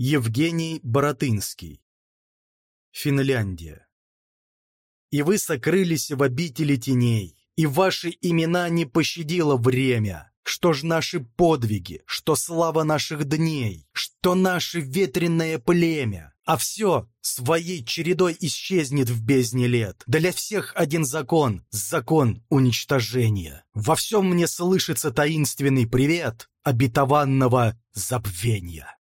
Евгений Боротынский. Финляндия. И вы сокрылись в обители теней, и ваши имена не пощадило время. Что ж наши подвиги, что слава наших дней, что наше ветреное племя, а все своей чередой исчезнет в бездне лет. Для всех один закон — закон уничтожения. Во всем мне слышится таинственный привет обетованного забвения.